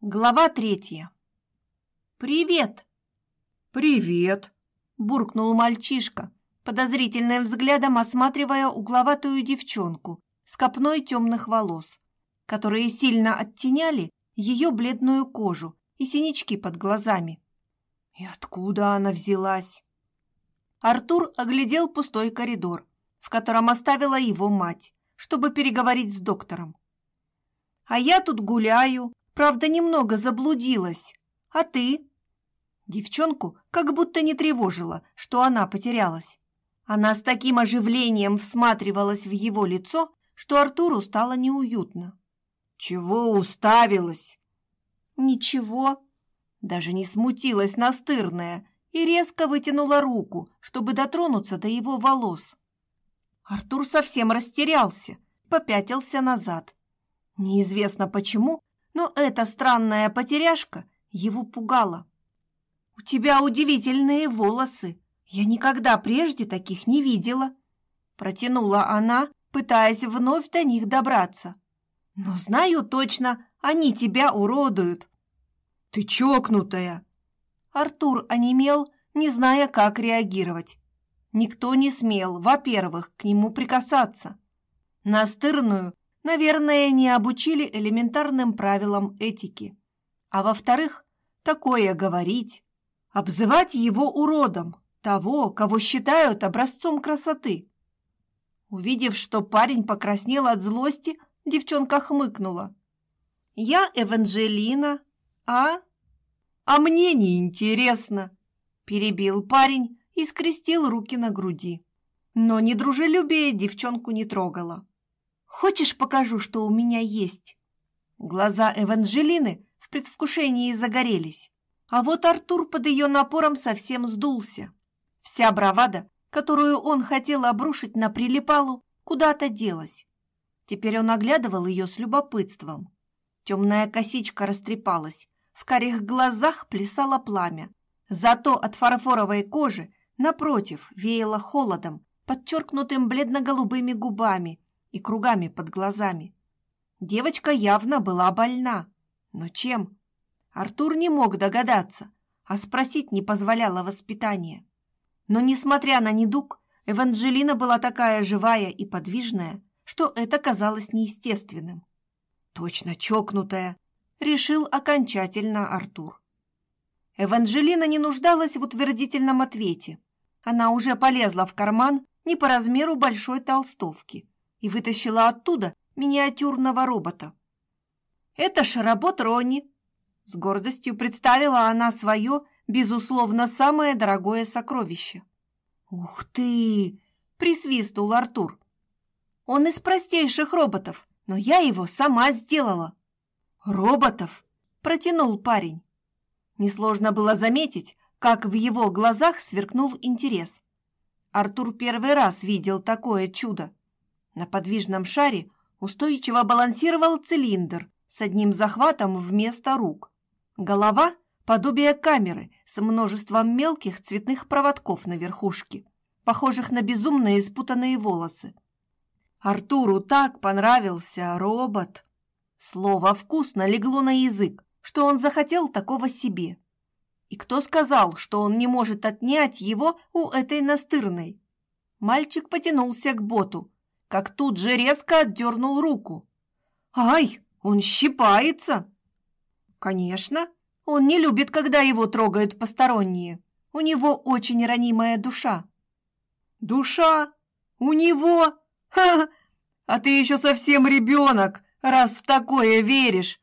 Глава третья. «Привет!» «Привет!» – буркнул мальчишка, подозрительным взглядом осматривая угловатую девчонку с копной темных волос, которые сильно оттеняли ее бледную кожу и синячки под глазами. И откуда она взялась? Артур оглядел пустой коридор, в котором оставила его мать, чтобы переговорить с доктором. «А я тут гуляю, Правда, немного заблудилась. А ты? Девчонку как будто не тревожило, что она потерялась. Она с таким оживлением всматривалась в его лицо, что Артуру стало неуютно. «Чего уставилась?» «Ничего». Даже не смутилась настырная и резко вытянула руку, чтобы дотронуться до его волос. Артур совсем растерялся, попятился назад. Неизвестно почему, но эта странная потеряшка его пугала. «У тебя удивительные волосы. Я никогда прежде таких не видела», протянула она, пытаясь вновь до них добраться. «Но знаю точно, они тебя уродуют». «Ты чокнутая!» Артур онемел, не зная, как реагировать. Никто не смел, во-первых, к нему прикасаться. Настырную наверное, не обучили элементарным правилам этики. А во-вторых, такое говорить, обзывать его уродом, того, кого считают образцом красоты. Увидев, что парень покраснел от злости, девчонка хмыкнула. «Я Эванжелина, а...» «А мне не интересно», – перебил парень и скрестил руки на груди. Но недружелюбие девчонку не трогало. Хочешь, покажу, что у меня есть?» Глаза Эванжелины в предвкушении загорелись, а вот Артур под ее напором совсем сдулся. Вся бравада, которую он хотел обрушить на прилипалу, куда-то делась. Теперь он оглядывал ее с любопытством. Темная косичка растрепалась, в карих глазах плясало пламя. Зато от фарфоровой кожи, напротив, веяло холодом, подчеркнутым бледно-голубыми губами и кругами под глазами. Девочка явно была больна. Но чем? Артур не мог догадаться, а спросить не позволяло воспитание. Но, несмотря на недуг, Эванжелина была такая живая и подвижная, что это казалось неестественным. «Точно чокнутая!» – решил окончательно Артур. Эванжелина не нуждалась в утвердительном ответе. Она уже полезла в карман не по размеру большой толстовки и вытащила оттуда миниатюрного робота. «Это шаработ Ронни!» С гордостью представила она свое, безусловно, самое дорогое сокровище. «Ух ты!» – присвистнул Артур. «Он из простейших роботов, но я его сама сделала». «Роботов?» – протянул парень. Несложно было заметить, как в его глазах сверкнул интерес. Артур первый раз видел такое чудо. На подвижном шаре устойчиво балансировал цилиндр с одним захватом вместо рук. Голова – подобие камеры с множеством мелких цветных проводков на верхушке, похожих на безумные спутанные волосы. Артуру так понравился робот. Слово «вкусно» легло на язык, что он захотел такого себе. И кто сказал, что он не может отнять его у этой настырной? Мальчик потянулся к боту, как тут же резко отдернул руку. «Ай, он щипается!» «Конечно, он не любит, когда его трогают посторонние. У него очень ранимая душа». «Душа? У него? Ха! А ты еще совсем ребенок, раз в такое веришь!»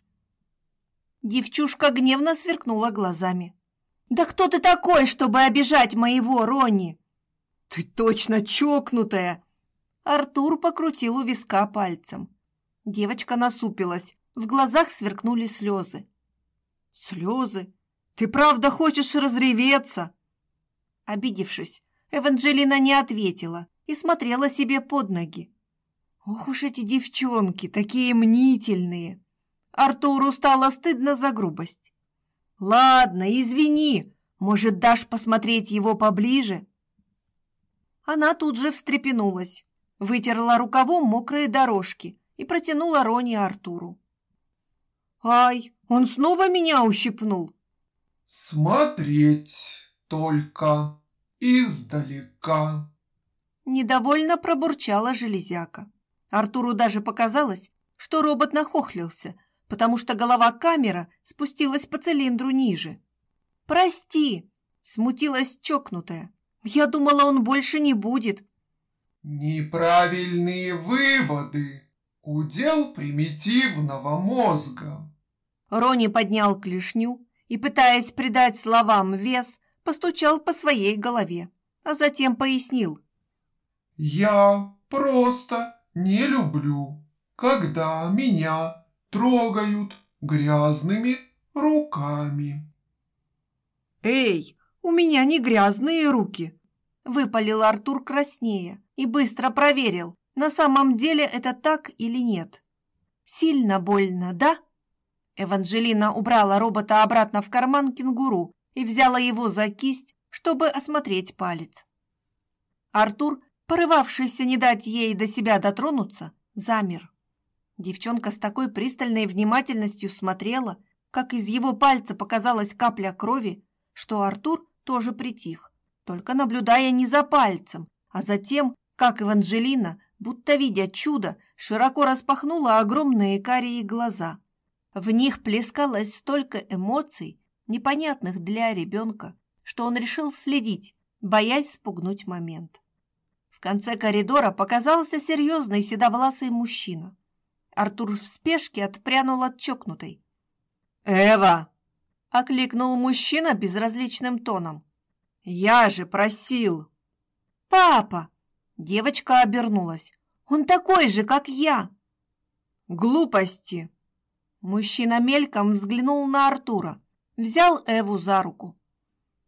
Девчушка гневно сверкнула глазами. «Да кто ты такой, чтобы обижать моего Ронни?» «Ты точно чокнутая!» Артур покрутил у виска пальцем. Девочка насупилась, в глазах сверкнули слезы. «Слезы? Ты правда хочешь разреветься?» Обидевшись, Эванжелина не ответила и смотрела себе под ноги. «Ох уж эти девчонки, такие мнительные!» Артуру стало стыдно за грубость. «Ладно, извини, может, дашь посмотреть его поближе?» Она тут же встрепенулась вытерла рукавом мокрые дорожки и протянула Рони Артуру. Ай, он снова меня ущипнул. Смотреть только издалека. Недовольно пробурчала железяка. Артуру даже показалось, что робот нахохлился, потому что голова камера спустилась по цилиндру ниже. «Прости!» – смутилась чокнутая. «Я думала, он больше не будет». «Неправильные выводы. Удел примитивного мозга». Рони поднял клешню и, пытаясь придать словам вес, постучал по своей голове, а затем пояснил. «Я просто не люблю, когда меня трогают грязными руками». «Эй, у меня не грязные руки!» – выпалил Артур краснее и быстро проверил, на самом деле это так или нет. «Сильно больно, да?» Эванжелина убрала робота обратно в карман кенгуру и взяла его за кисть, чтобы осмотреть палец. Артур, порывавшийся не дать ей до себя дотронуться, замер. Девчонка с такой пристальной внимательностью смотрела, как из его пальца показалась капля крови, что Артур тоже притих, только наблюдая не за пальцем, а за тем, как Эванжелина, будто видя чудо, широко распахнула огромные карие глаза – в них плескалось столько эмоций, непонятных для ребенка, что он решил следить, боясь спугнуть момент. В конце коридора показался серьезный седовласый мужчина. Артур в спешке отпрянул от чокнутой. «Эва!» — окликнул мужчина безразличным тоном. «Я же просил!» «Папа!» — девочка обернулась. «Он такой же, как я!» «Глупости!» Мужчина мельком взглянул на Артура, взял Эву за руку.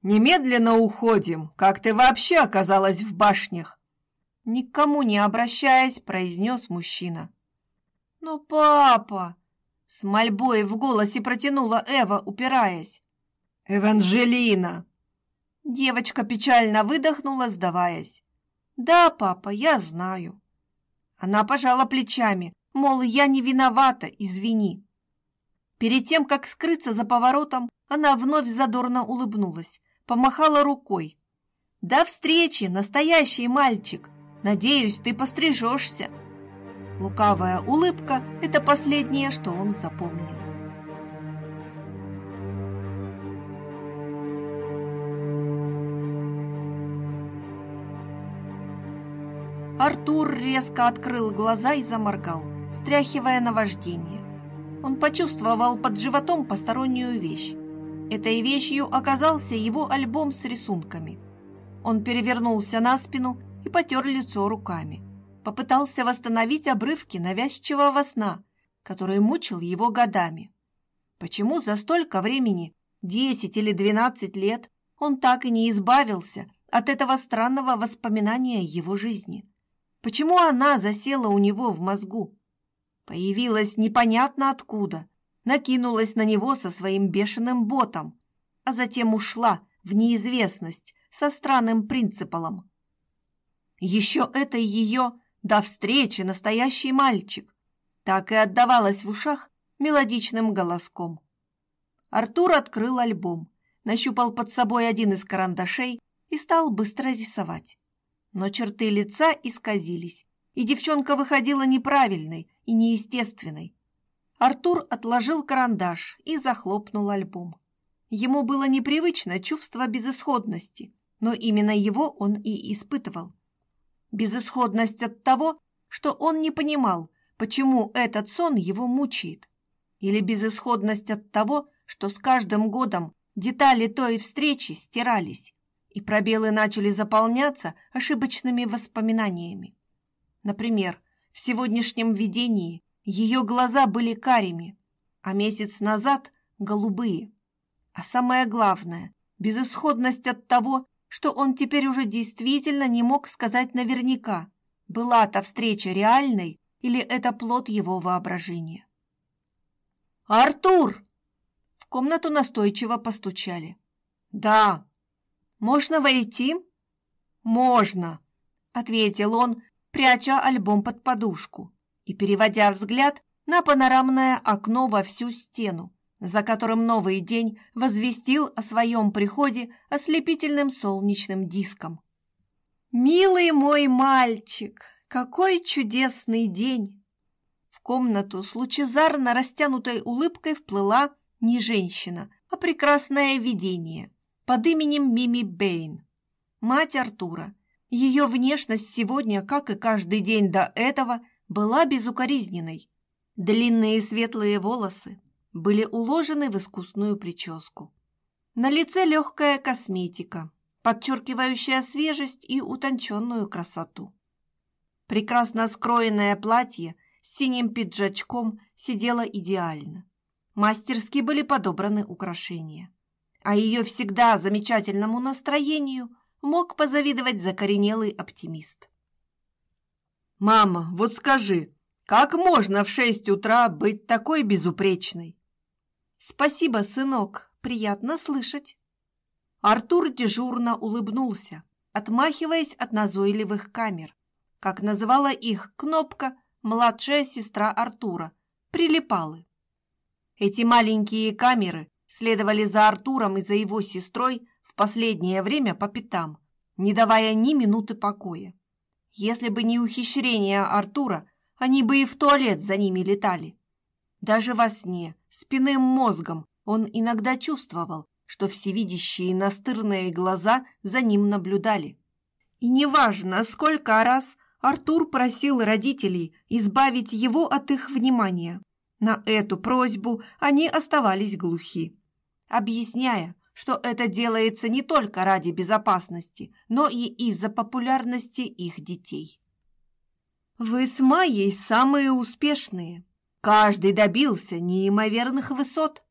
«Немедленно уходим! Как ты вообще оказалась в башнях?» Никому не обращаясь, произнес мужчина. «Но папа!» С мольбой в голосе протянула Эва, упираясь. «Эванжелина!» Девочка печально выдохнула, сдаваясь. «Да, папа, я знаю». Она пожала плечами, мол, я не виновата, извини. Перед тем, как скрыться за поворотом, она вновь задорно улыбнулась, помахала рукой. «До встречи, настоящий мальчик! Надеюсь, ты пострижешься!» Лукавая улыбка – это последнее, что он запомнил. Артур резко открыл глаза и заморгал, стряхивая наваждение он почувствовал под животом постороннюю вещь. Этой вещью оказался его альбом с рисунками. Он перевернулся на спину и потер лицо руками. Попытался восстановить обрывки навязчивого сна, который мучил его годами. Почему за столько времени, 10 или 12 лет, он так и не избавился от этого странного воспоминания его жизни? Почему она засела у него в мозгу? Появилась непонятно откуда, накинулась на него со своим бешеным ботом, а затем ушла в неизвестность со странным принципалом. Еще это ее «до встречи, настоящий мальчик» так и отдавалось в ушах мелодичным голоском. Артур открыл альбом, нащупал под собой один из карандашей и стал быстро рисовать. Но черты лица исказились, и девчонка выходила неправильной, и неестественной. Артур отложил карандаш и захлопнул альбом. Ему было непривычно чувство безысходности, но именно его он и испытывал. Безысходность от того, что он не понимал, почему этот сон его мучает. Или безысходность от того, что с каждым годом детали той встречи стирались, и пробелы начали заполняться ошибочными воспоминаниями. Например, в сегодняшнем видении ее глаза были карими, а месяц назад – голубые. А самое главное – безысходность от того, что он теперь уже действительно не мог сказать наверняка, была та встреча реальной или это плод его воображения. «Артур!» В комнату настойчиво постучали. «Да». «Можно войти?» «Можно», — ответил он, пряча альбом под подушку и переводя взгляд на панорамное окно во всю стену, за которым новый день возвестил о своем приходе ослепительным солнечным диском. «Милый мой мальчик, какой чудесный день!» В комнату с лучезарно растянутой улыбкой вплыла не женщина, а прекрасное видение под именем Мими Бэйн, мать Артура. Ее внешность сегодня, как и каждый день до этого, была безукоризненной. Длинные светлые волосы были уложены в искусную прическу. На лице легкая косметика, подчеркивающая свежесть и утонченную красоту. Прекрасно скроенное платье с синим пиджачком сидело идеально. Мастерски были подобраны украшения. А ее всегда замечательному настроению мог позавидовать закоренелый оптимист. «Мама, вот скажи, как можно в шесть утра быть такой безупречной?» «Спасибо, сынок, приятно слышать». Артур дежурно улыбнулся, отмахиваясь от назойливых камер. Как называла их кнопка, младшая сестра Артура, прилипалы. Эти маленькие камеры следовали за Артуром и за его сестрой в последнее время по пятам, не давая ни минуты покоя. Если бы не ухищрение Артура, они бы и в туалет за ними летали. Даже во сне, спинным мозгом, он иногда чувствовал, что всевидящие настырные глаза за ним наблюдали. И неважно, сколько раз Артур просил родителей избавить его от их внимания, на эту просьбу они оставались глухи, объясняя, что это делается не только ради безопасности, но и из-за популярности их детей. «Вы с Майей самые успешные. Каждый добился неимоверных высот.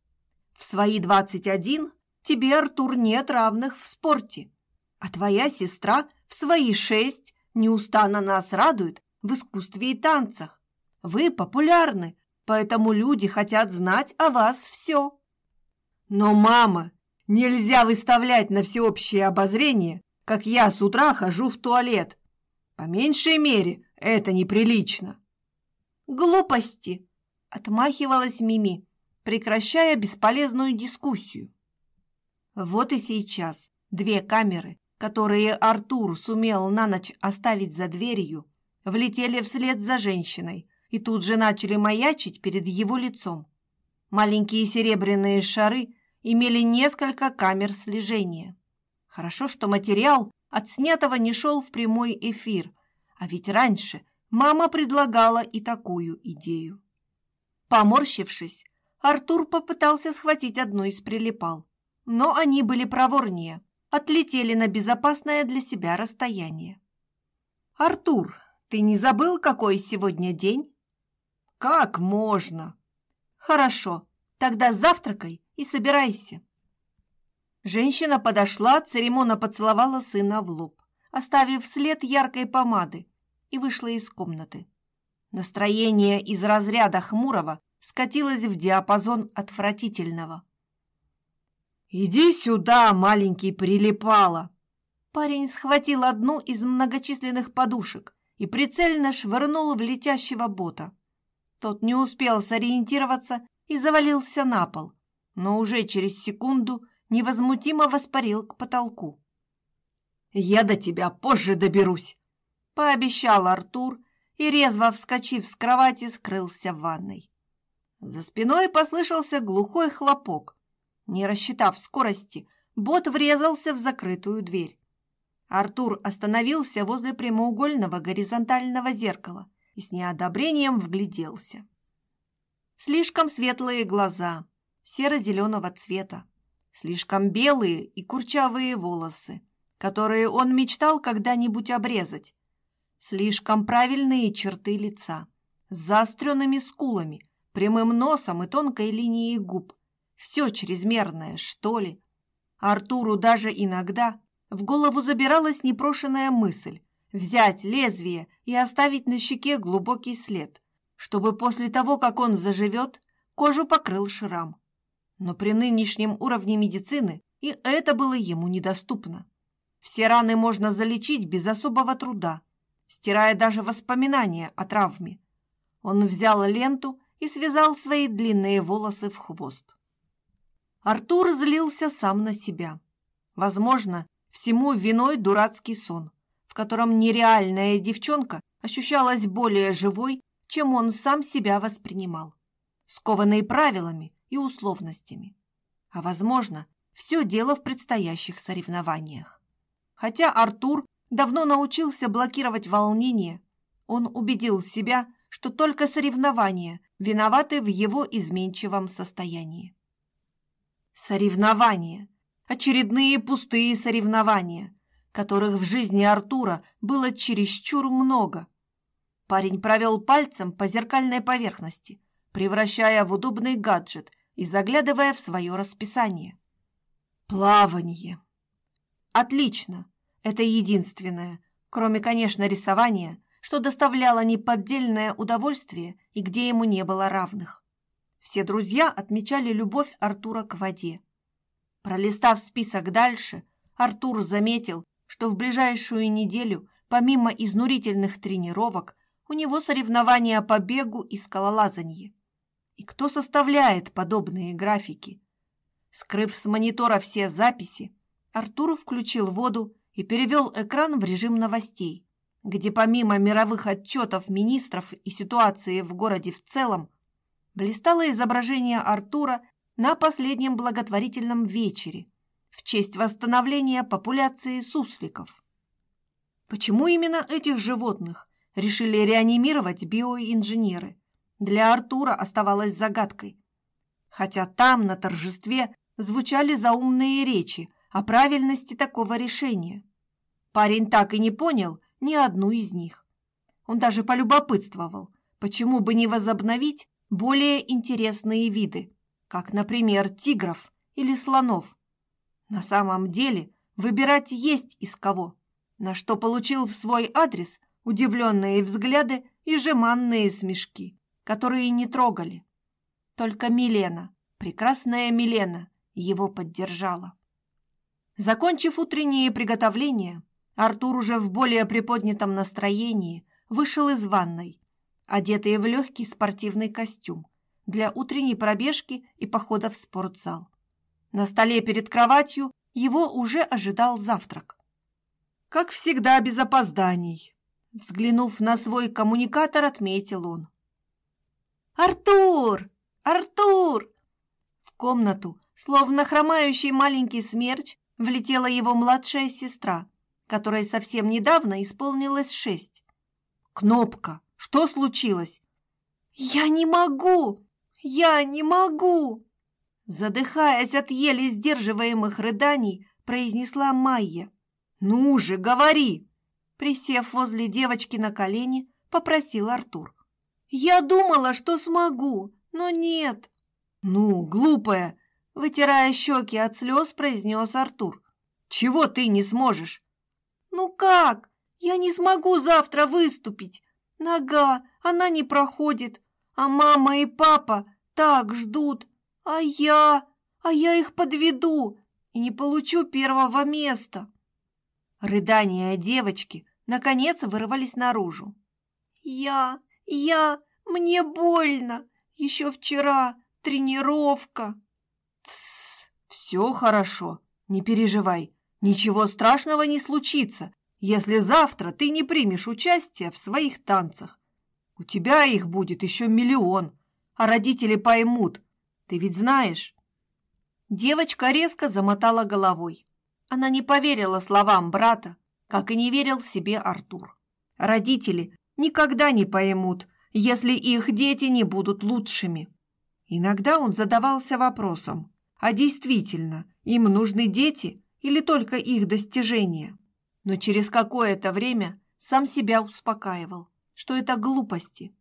В свои 21 тебе, Артур, нет равных в спорте, а твоя сестра в свои шесть неустанно нас радует в искусстве и танцах. Вы популярны, поэтому люди хотят знать о вас все. Но, мама, нельзя выставлять на всеобщее обозрение, как я с утра хожу в туалет. По меньшей мере, это неприлично. Глупости, отмахивалась Мими, прекращая бесполезную дискуссию. Вот и сейчас две камеры, которые Артур сумел на ночь оставить за дверью, влетели вслед за женщиной, и тут же начали маячить перед его лицом. Маленькие серебряные шары имели несколько камер слежения. Хорошо, что материал от снятого не шел в прямой эфир, а ведь раньше мама предлагала и такую идею. Поморщившись, Артур попытался схватить одну из прилипал, но они были проворнее, отлетели на безопасное для себя расстояние. «Артур, ты не забыл, какой сегодня день?» Как можно? Хорошо, тогда завтракай и собирайся. Женщина подошла, церемонно поцеловала сына в лоб, оставив след яркой помады, и вышла из комнаты. Настроение из разряда хмурого скатилось в диапазон отвратительного. «Иди сюда, маленький прилипало!» Парень схватил одну из многочисленных подушек и прицельно швырнул в летящего бота. Тот не успел сориентироваться и завалился на пол, но уже через секунду невозмутимо воспарил к потолку. «Я до тебя позже доберусь», — пообещал Артур и, резво вскочив с кровати, скрылся в ванной. За спиной послышался глухой хлопок. Не рассчитав скорости, бот врезался в закрытую дверь. Артур остановился возле прямоугольного горизонтального зеркала и с неодобрением вгляделся. Слишком светлые глаза, серо-зеленого цвета, слишком белые и курчавые волосы, которые он мечтал когда-нибудь обрезать, слишком правильные черты лица, с заостренными скулами, прямым носом и тонкой линией губ. Все чрезмерное, что ли? Артуру даже иногда в голову забиралась непрошенная мысль, взять лезвие и оставить на щеке глубокий след, чтобы после того, как он заживет, кожу покрыл шрам. Но при нынешнем уровне медицины и это было ему недоступно. Все раны можно залечить без особого труда, стирая даже воспоминания о травме. Он взял ленту и связал свои длинные волосы в хвост. Артур злился сам на себя. Возможно, всему виной дурацкий сон, в котором нереальная девчонка ощущалась более живой, чем он сам себя воспринимал, скованный правилами и условностями. А возможно, все дело в предстоящих соревнованиях. Хотя Артур давно научился блокировать волнение, он убедил себя, что только соревнования виноваты в его изменчивом состоянии. Соревнования. Очередные пустые соревнования, которых в жизни Артура было чересчур много. Парень провел пальцем по зеркальной поверхности, превращая в удобный гаджет и заглядывая в свое расписание. Плавание. Отлично. Это единственное, кроме, конечно, рисования, что доставляло неподдельное удовольствие и где ему не было равных. Все друзья отмечали любовь Артура к воде. Пролистав список дальше, Артур заметил, что в ближайшую неделю, помимо изнурительных тренировок, у него соревнования по бегу и скалолазанье. И кто составляет подобные графики? Скрыв с монитора все записи, Артур включил воду и перевел экран в режим новостей, где помимо мировых отчетов министров и ситуации в городе в целом, блистало изображение Артура на последнем благотворительном вечере в честь восстановления популяции сусликов. Почему именно этих животных решили реанимировать биоинженеры? Для Артура оставалось загадкой. Хотя там, на торжестве, звучали заумные речи о правильности такого решения. Парень так и не понял ни одну из них. Он даже полюбопытствовал, почему бы не возобновить более интересные виды, как, например, тигров или слонов. На самом деле выбирать есть из кого, на что получил в свой адрес удивленные взгляды и жеманные смешки, которые не трогали. Только Милена, прекрасная Милена, его поддержала. Закончив утренние приготовления, Артур уже в более приподнятом настроении вышел из ванной, одетый в легкий спортивный костюм, для утренней пробежки и похода в спортзал. На столе перед кроватью его уже ожидал завтрак. Как всегда, без опозданий. Взглянув на свой коммуникатор, отметил он. «Артур! Артур!» В комнату, словно хромающий маленький смерч, влетела его младшая сестра, которой совсем недавно исполнилось шесть. «Кнопка, что случилось?» «Я не могу! «Я не могу!» Задыхаясь от еле сдерживаемых рыданий, произнесла Майя. «Ну же, говори!» Присев возле девочки на колени, попросил Артур. «Я думала, что смогу, но нет!» «Ну, глупая!» Вытирая щеки от слез, произнес Артур. «Чего ты не сможешь?» «Ну как? Я не смогу завтра выступить. Нога, она не проходит, а мама и папа так ждут, а я, а я их подведу и не получу первого места. Рыдания девочки наконец вырвались наружу. Я, я, мне больно. Еще вчера тренировка. Тссс, все хорошо, не переживай. Ничего страшного не случится, если завтра ты не примешь участие в своих танцах. У тебя их будет еще миллион, а родители поймут. Ты ведь знаешь?» Девочка резко замотала головой. Она не поверила словам брата, как и не верил себе Артур. Родители никогда не поймут, если их дети не будут лучшими. Иногда он задавался вопросом, а действительно им нужны дети или только их достижения? Но через какое-то время сам себя успокаивал что это глупости.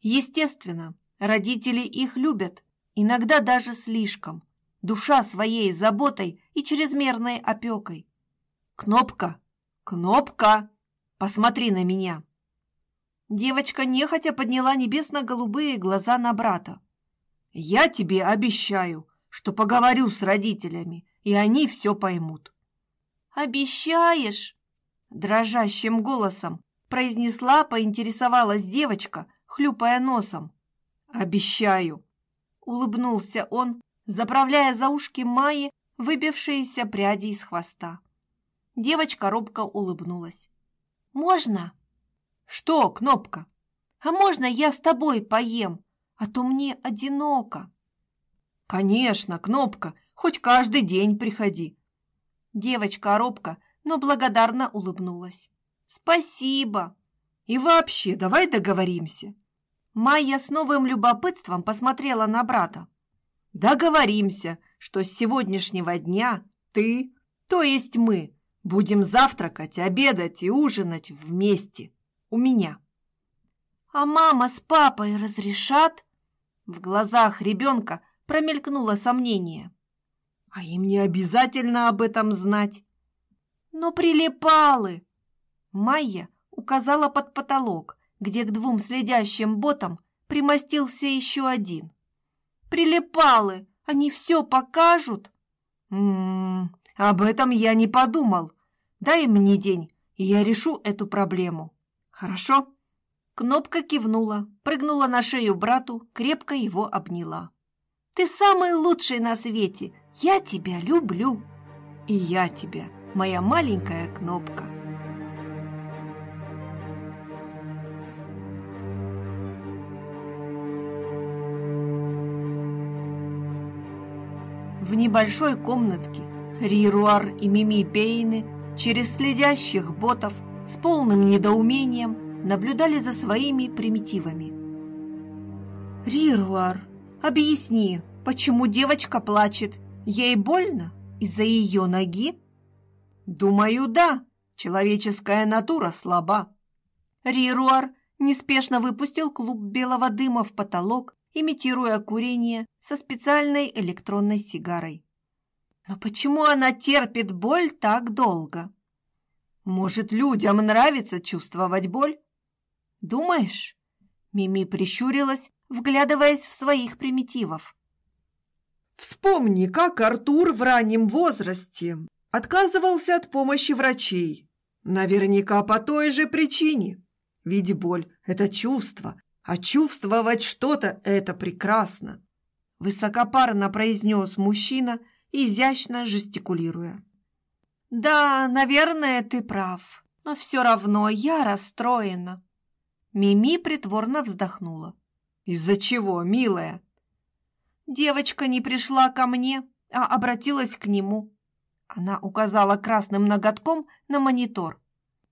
Естественно, родители их любят, иногда даже слишком, душа своей заботой и чрезмерной опекой. «Кнопка! Кнопка! Посмотри на меня!» Девочка нехотя подняла небесно-голубые глаза на брата. «Я тебе обещаю, что поговорю с родителями, и они все поймут». «Обещаешь?» Дрожащим голосом произнесла, поинтересовалась девочка, хлюпая носом. Обещаю, улыбнулся он, заправляя за ушки Майи выбившиеся пряди из хвоста. Девочка робко улыбнулась. «Можно?» «Что, Кнопка?» «А можно я с тобой поем? А то мне одиноко». «Конечно, Кнопка, хоть каждый день приходи». Девочка робко, но благодарно улыбнулась. «Спасибо!» «И вообще, давай договоримся!» Майя с новым любопытством посмотрела на брата. «Договоримся, что с сегодняшнего дня ты, то есть мы, будем завтракать, обедать и ужинать вместе у меня». «А мама с папой разрешат?» В глазах ребенка промелькнуло сомнение. «А им не обязательно об этом знать». «Но прилипалы!» Майя указала под потолок, где к двум следящим ботам примостился еще один. «Прилипалы! Они все покажут?» «М -м, об этом я не подумал. Дай мне день, и я решу эту проблему. Хорошо?» Кнопка кивнула, прыгнула на шею брату, крепко его обняла. «Ты самый лучший на свете! Я тебя люблю!» «И я тебя, моя маленькая Кнопка!» В небольшой комнатке Рируар и Мими Пейны через следящих ботов с полным недоумением наблюдали за своими примитивами. «Рируар, объясни, почему девочка плачет? Ей больно из-за ее ноги?» «Думаю, да. Человеческая натура слаба». Рируар неспешно выпустил клуб белого дыма в потолок, имитируя курение со специальной электронной сигарой. «Но почему она терпит боль так долго?» «Может, людям нравится чувствовать боль?» «Думаешь?» Мими прищурилась, вглядываясь в своих примитивов. «Вспомни, как Артур в раннем возрасте отказывался от помощи врачей. Наверняка по той же причине. Ведь боль – это чувство, а чувствовать что-то – это прекрасно!» Высокопарно произнес мужчина, изящно жестикулируя. «Да, наверное, ты прав, но все равно я расстроена». Мими притворно вздохнула. «Из-за чего, милая?» «Девочка не пришла ко мне, а обратилась к нему». Она указала красным ноготком на монитор.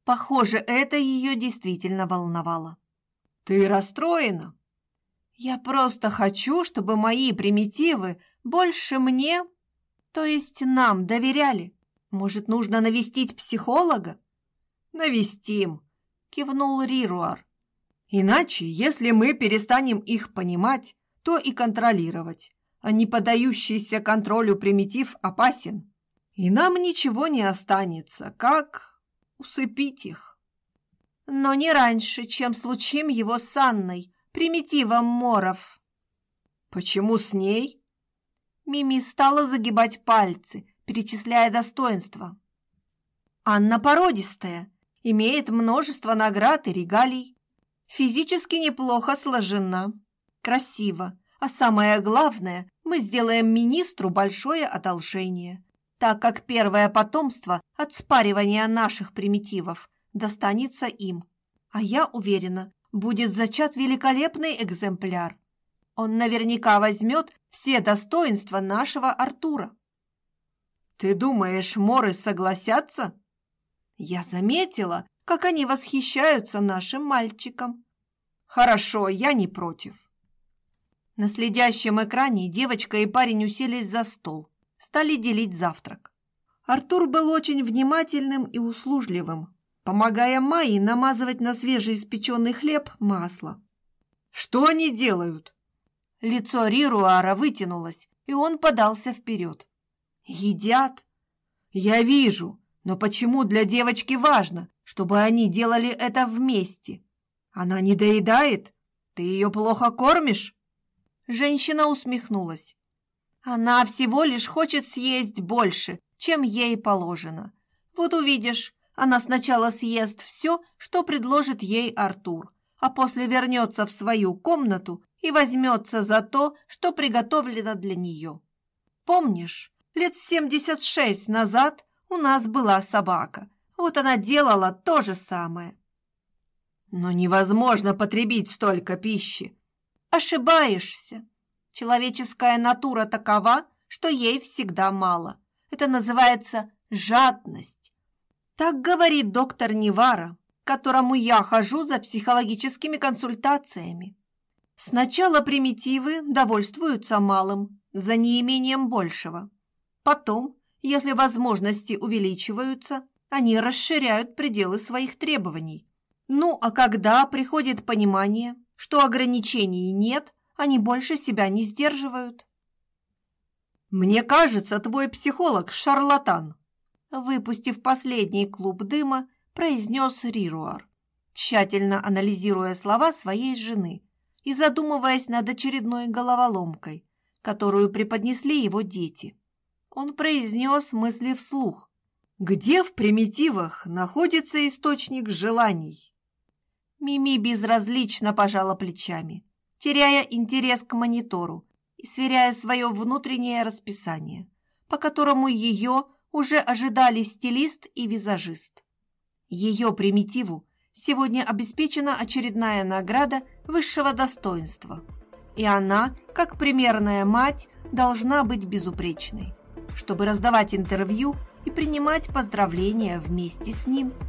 Похоже, это ее действительно волновало. «Ты расстроена?» «Я просто хочу, чтобы мои примитивы больше мне, то есть нам, доверяли. Может, нужно навестить психолога?» «Навестим», — кивнул Рируар. Иначе, если мы перестанем их понимать, то и контролировать, а не подающийся контролю примитив опасен. И нам ничего не останется, как усыпить их. Но не раньше, чем случим его с Анной, примитивом Моров. Почему с ней? Мими стала загибать пальцы, перечисляя достоинства. Анна породистая, имеет множество наград и регалий. Физически неплохо сложена, красиво, а самое главное, мы сделаем министру большое одолжение, так как первое потомство от спаривания наших примитивов достанется им. А я уверена, будет зачат великолепный экземпляр. Он наверняка возьмет все достоинства нашего Артура. Ты думаешь, моры согласятся? Я заметила, как они восхищаются нашим мальчиком. Хорошо, я не против. На следящем экране девочка и парень уселись за стол, стали делить завтрак. Артур был очень внимательным и услужливым, помогая Майе намазывать на свежеиспеченный хлеб масло. «Что они делают?» Лицо Рируара вытянулось, и он подался вперед. «Едят?» «Я вижу, но почему для девочки важно, чтобы они делали это вместе. Она не доедает? Ты ее плохо кормишь?» Женщина усмехнулась. «Она всего лишь хочет съесть больше, чем ей положено. Вот увидишь, она сначала съест все, что предложит ей Артур, а после вернется в свою комнату и возьмется за то, что приготовлено для нее. Помнишь, лет 76 назад у нас была собака. Вот она делала то же самое. Но невозможно потребить столько пищи. Ошибаешься. Человеческая натура такова, что ей всегда мало. Это называется жадность. Так говорит доктор Невара, которому я хожу за психологическими консультациями. Сначала примитивы довольствуются малым, за неимением большего. Потом, если возможности увеличиваются, они расширяют пределы своих требований. Ну, а когда приходит понимание, что ограничений нет, они больше себя не сдерживают. «Мне кажется, твой психолог – шарлатан», выпустив последний клуб дыма, произнес Рируар, тщательно анализируя слова своей жены и задумываясь над очередной головоломкой, которую преподнесли его дети. Он произнес мысли вслух. «Где в примитивах находится источник желаний?» Мими безразлично пожала плечами, теряя интерес к монитору и сверяя свое внутреннее расписание, по которому ее уже ожидали стилист и визажист. Ее примитиву сегодня обеспечена очередная награда высшего достоинства, и она, как примерная мать, должна быть безупречной, чтобы раздавать интервью и принимать поздравления вместе с ним –